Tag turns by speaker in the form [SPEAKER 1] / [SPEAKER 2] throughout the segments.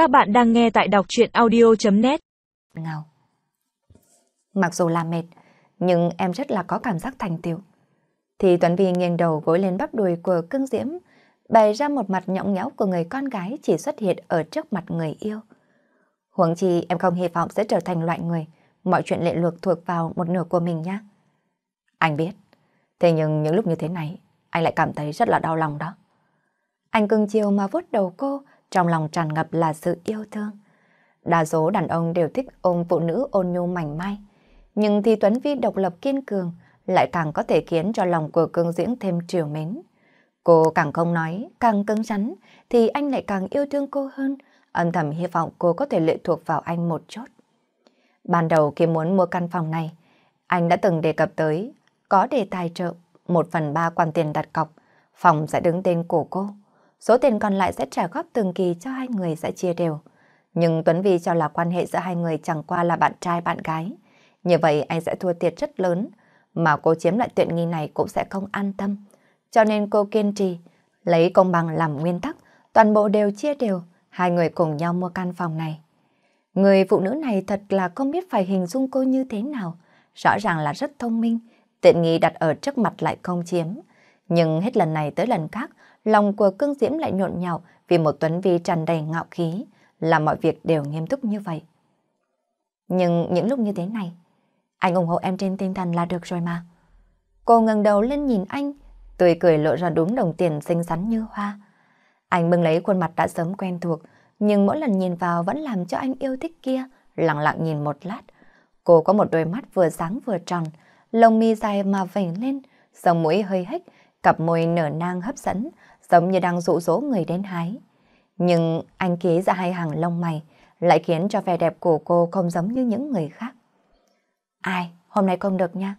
[SPEAKER 1] Các bạn đang nghe tại đọc chuyện audio.net
[SPEAKER 2] Ngào Mặc dù là mệt, nhưng em rất là có cảm giác thành tựu. Thì Tuấn Vi nghiêng đầu gối lên bắp đùi của cưng diễm, bày ra một mặt nhõng nhẽo của người con gái chỉ xuất hiện ở trước mặt người yêu. Huống chi em không hy vọng sẽ trở thành loại người, mọi chuyện lệ luật thuộc vào một nửa của mình nhá Anh biết, thế nhưng những lúc như thế này, anh lại cảm thấy rất là đau lòng đó. Anh cưng chiều mà vuốt đầu cô, trong lòng tràn ngập là sự yêu thương. Đa số đàn ông đều thích ôm phụ nữ ôn nhu mảnh mai, nhưng thì Tuấn Vi độc lập kiên cường lại càng có thể khiến cho lòng của cương diễn thêm triều mến. Cô càng không nói, càng cứng rắn, thì anh lại càng yêu thương cô hơn, âm thầm hy vọng cô có thể lệ thuộc vào anh một chút. Ban đầu khi muốn mua căn phòng này, anh đã từng đề cập tới có đề tài trợ một phần ba quan tiền đặt cọc, phòng sẽ đứng tên của cô. Số tiền còn lại sẽ trả góp từng kỳ cho hai người sẽ chia đều. Nhưng Tuấn Vi cho là quan hệ giữa hai người chẳng qua là bạn trai bạn gái. Như vậy anh sẽ thua thiệt rất lớn, mà cô chiếm lại tiện nghi này cũng sẽ không an tâm. Cho nên cô kiên trì, lấy công bằng làm nguyên tắc, toàn bộ đều chia đều, hai người cùng nhau mua căn phòng này. Người phụ nữ này thật là không biết phải hình dung cô như thế nào, rõ ràng là rất thông minh, tiện nghi đặt ở trước mặt lại không chiếm. Nhưng hết lần này tới lần khác, lòng của cương diễm lại nhộn nhạo vì một Tuấn Vi tràn đầy ngạo khí, làm mọi việc đều nghiêm túc như vậy. Nhưng những lúc như thế này, anh ủng hộ em trên tinh thần là được rồi mà. Cô ngẩng đầu lên nhìn anh, tươi cười lộ ra đúng đồng tiền xinh xắn như hoa. Anh bưng lấy khuôn mặt đã sớm quen thuộc, nhưng mỗi lần nhìn vào vẫn làm cho anh yêu thích kia, lặng lặng nhìn một lát. Cô có một đôi mắt vừa sáng vừa tròn, lông mi dài mà vểnh lên, sống mũi hơi hếch, cặp môi nở nang hấp dẫn, giống như đang dụ dỗ người đến hái. Nhưng anh ký ra hai hàng lông mày lại khiến cho vẻ đẹp của cô không giống như những người khác. Ai, hôm nay không được nha.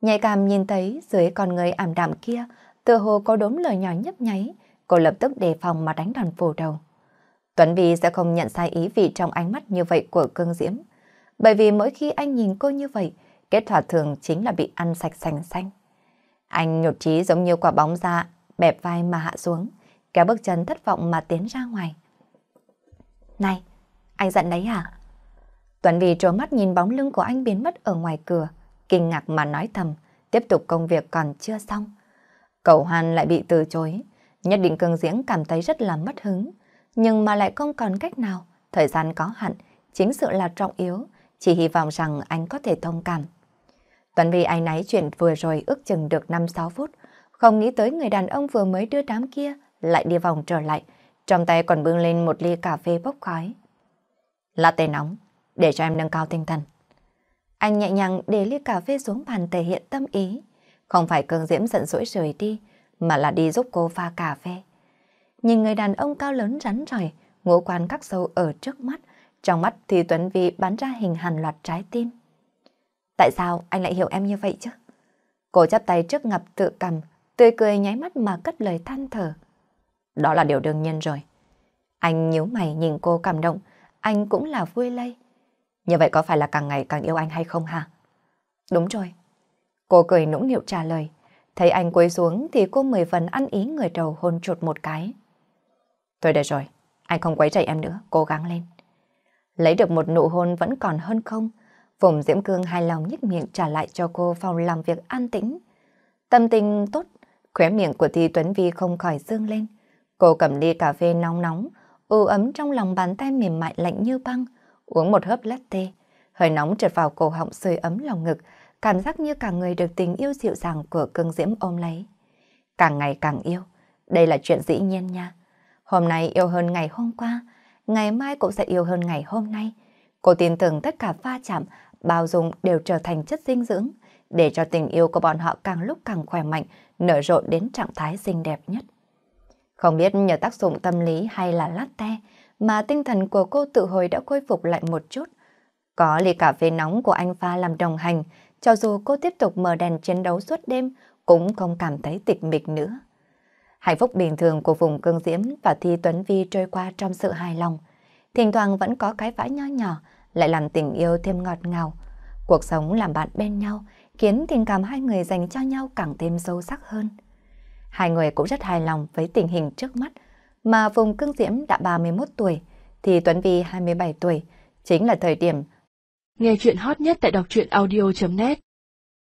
[SPEAKER 2] Nhạy cảm nhìn thấy dưới con người ảm đạm kia, tự hồ có đốm lời nhỏ nhấp nháy, cô lập tức đề phòng mà đánh đòn phủ đầu. Tuấn Vy sẽ không nhận sai ý vị trong ánh mắt như vậy của cương diễm. Bởi vì mỗi khi anh nhìn cô như vậy, kết quả thường chính là bị ăn sạch sành xanh. Anh nhột trí giống như quả bóng ra, bẹp vai mà hạ xuống, kéo bước chân thất vọng mà tiến ra ngoài. Này, anh giận đấy à? Tuấn Vy trố mắt nhìn bóng lưng của anh biến mất ở ngoài cửa, kinh ngạc mà nói thầm, tiếp tục công việc còn chưa xong. Cậu Hoan lại bị từ chối, nhất định cương diễn cảm thấy rất là mất hứng, nhưng mà lại không còn cách nào, thời gian có hạn, chính sự là trọng yếu, chỉ hy vọng rằng anh có thể thông cảm. Tuấn Vy ai nấy chuyện vừa rồi ước chừng được 5-6 phút, không nghĩ tới người đàn ông vừa mới đưa đám kia lại đi vòng trở lại, trong tay còn bưng lên một ly cà phê bốc khói. Latte nóng, để cho em nâng cao tinh thần. Anh nhẹ nhàng để ly cà phê xuống bàn thể hiện tâm ý, không phải cương diễm giận dỗi rời đi, mà là đi giúp cô pha cà phê. Nhìn người đàn ông cao lớn rắn rỏi, ngũ quan các sâu ở trước mắt, trong mắt thì Tuấn Vi bắn ra hình hàn loạt trái tim. Tại sao anh lại hiểu em như vậy chứ? Cô chắp tay trước ngập tự cầm, tươi cười nháy mắt mà cất lời than thở. Đó là điều đương nhiên rồi. Anh nhíu mày nhìn cô cảm động, anh cũng là vui lây. Như vậy có phải là càng ngày càng yêu anh hay không hả? Đúng rồi. Cô cười nũng nịu trả lời. Thấy anh quấy xuống thì cô mười phần ăn ý người đầu hôn chuột một cái. Thôi được rồi, anh không quấy rầy em nữa, cố gắng lên. Lấy được một nụ hôn vẫn còn hơn không, Phùng Diễm Cương hài lòng nhếch miệng trả lại cho cô phòng làm việc an tĩnh. Tâm tình tốt, khóe miệng của Thi Tuấn Vi không khỏi dương lên. Cô cầm ly cà phê nóng nóng, u ấm trong lòng bàn tay mềm mại lạnh như băng, uống một hớp latte. Hơi nóng trượt vào cổ họng sưởi ấm lòng ngực, cảm giác như cả người được tình yêu dịu dàng của cương diễm ôm lấy. Càng ngày càng yêu, đây là chuyện dĩ nhiên nha. Hôm nay yêu hơn ngày hôm qua, ngày mai cũng sẽ yêu hơn ngày hôm nay. Cô tin tưởng tất cả va chạm, bao dung đều trở thành chất dinh dưỡng, để cho tình yêu của bọn họ càng lúc càng khỏe mạnh, nở rộ đến trạng thái xinh đẹp nhất. Không biết nhờ tác dụng tâm lý hay là latte, mà tinh thần của cô tự hồi đã khôi phục lại một chút. Có ly cà phê nóng của anh pha làm đồng hành, cho dù cô tiếp tục mở đèn chiến đấu suốt đêm, cũng không cảm thấy tịch mịch nữa. Hạnh phúc bình thường của vùng cương diễm và Thi Tuấn Vi trôi qua trong sự hài lòng. Thỉnh thoảng vẫn có cái vãi nho nhỏ, lại làm tình yêu thêm ngọt ngào. Cuộc sống làm bạn bên nhau, khiến tình cảm hai người dành cho nhau càng thêm sâu sắc hơn. Hai người cũng rất hài lòng với tình hình trước mắt, mà vùng cương diễm đã 31 tuổi, thì Tuấn Vi 27 tuổi, chính là thời điểm
[SPEAKER 1] Nghe chuyện hot nhất tại đọc truyện audio.net